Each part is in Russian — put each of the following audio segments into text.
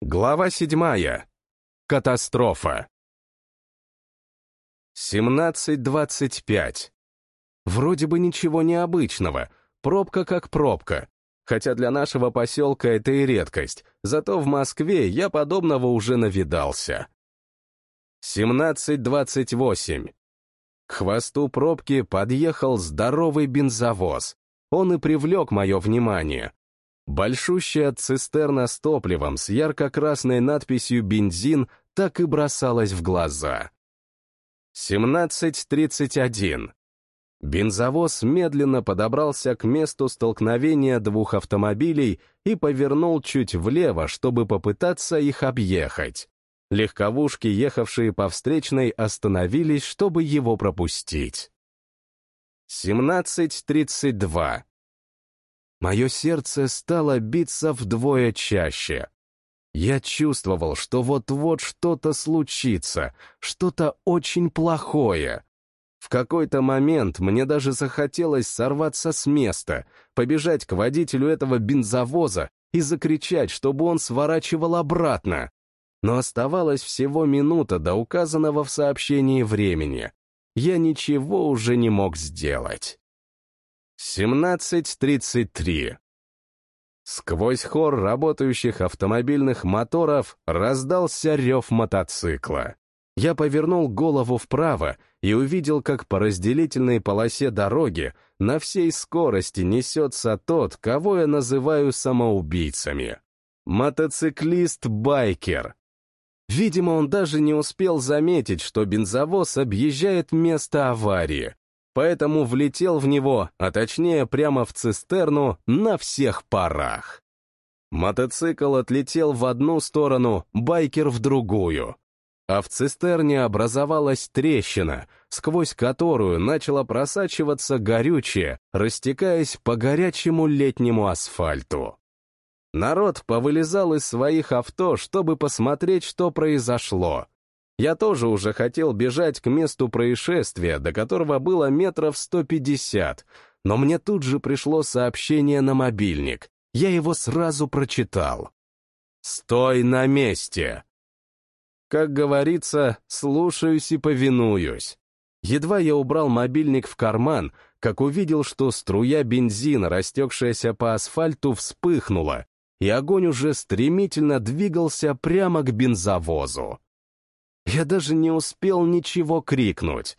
Глава седьмая. Катастрофа. 17.25. Вроде бы ничего необычного, пробка как пробка, хотя для нашего поселка это и редкость, зато в Москве я подобного уже навидался. 17.28. К хвосту пробки подъехал здоровый бензовоз. Он и привлек мое внимание. Большущая цистерна с топливом с ярко-красной надписью «Бензин» так и бросалась в глаза. 17.31. Бензовоз медленно подобрался к месту столкновения двух автомобилей и повернул чуть влево, чтобы попытаться их объехать. Легковушки, ехавшие по встречной, остановились, чтобы его пропустить. 17.32. Мое сердце стало биться вдвое чаще. Я чувствовал, что вот-вот что-то случится, что-то очень плохое. В какой-то момент мне даже захотелось сорваться с места, побежать к водителю этого бензовоза и закричать, чтобы он сворачивал обратно но оставалось всего минута до указанного в сообщении времени. Я ничего уже не мог сделать. 17.33. Сквозь хор работающих автомобильных моторов раздался рев мотоцикла. Я повернул голову вправо и увидел, как по разделительной полосе дороги на всей скорости несется тот, кого я называю самоубийцами. Мотоциклист-байкер, Видимо, он даже не успел заметить, что бензовоз объезжает место аварии, поэтому влетел в него, а точнее прямо в цистерну, на всех парах. Мотоцикл отлетел в одну сторону, байкер в другую. А в цистерне образовалась трещина, сквозь которую начало просачиваться горючее, растекаясь по горячему летнему асфальту. Народ повылезал из своих авто, чтобы посмотреть, что произошло. Я тоже уже хотел бежать к месту происшествия, до которого было метров 150, но мне тут же пришло сообщение на мобильник. Я его сразу прочитал. «Стой на месте!» Как говорится, слушаюсь и повинуюсь. Едва я убрал мобильник в карман, как увидел, что струя бензина, растекшаяся по асфальту, вспыхнула, и огонь уже стремительно двигался прямо к бензовозу. Я даже не успел ничего крикнуть.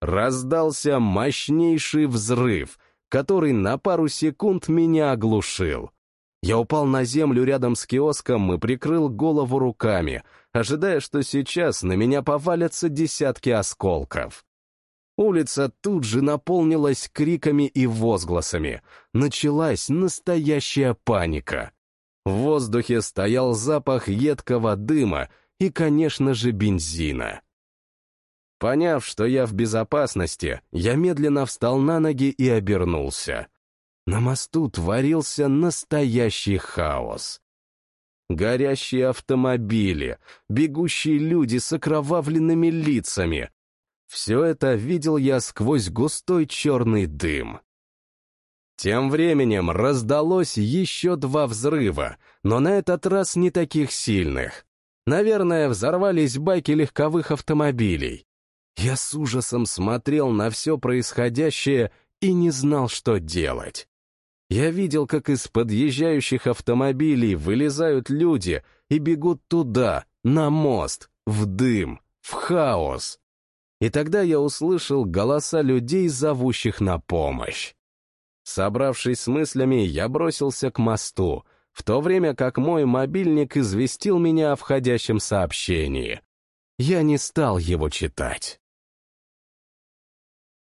Раздался мощнейший взрыв, который на пару секунд меня оглушил. Я упал на землю рядом с киоском и прикрыл голову руками, ожидая, что сейчас на меня повалятся десятки осколков. Улица тут же наполнилась криками и возгласами. Началась настоящая паника. В воздухе стоял запах едкого дыма и, конечно же, бензина. Поняв, что я в безопасности, я медленно встал на ноги и обернулся. На мосту творился настоящий хаос. Горящие автомобили, бегущие люди с окровавленными лицами. Все это видел я сквозь густой черный дым. Тем временем раздалось еще два взрыва, но на этот раз не таких сильных. Наверное, взорвались байки легковых автомобилей. Я с ужасом смотрел на все происходящее и не знал, что делать. Я видел, как из подъезжающих автомобилей вылезают люди и бегут туда, на мост, в дым, в хаос. И тогда я услышал голоса людей, зовущих на помощь. Собравшись с мыслями, я бросился к мосту, в то время как мой мобильник известил меня о входящем сообщении. Я не стал его читать.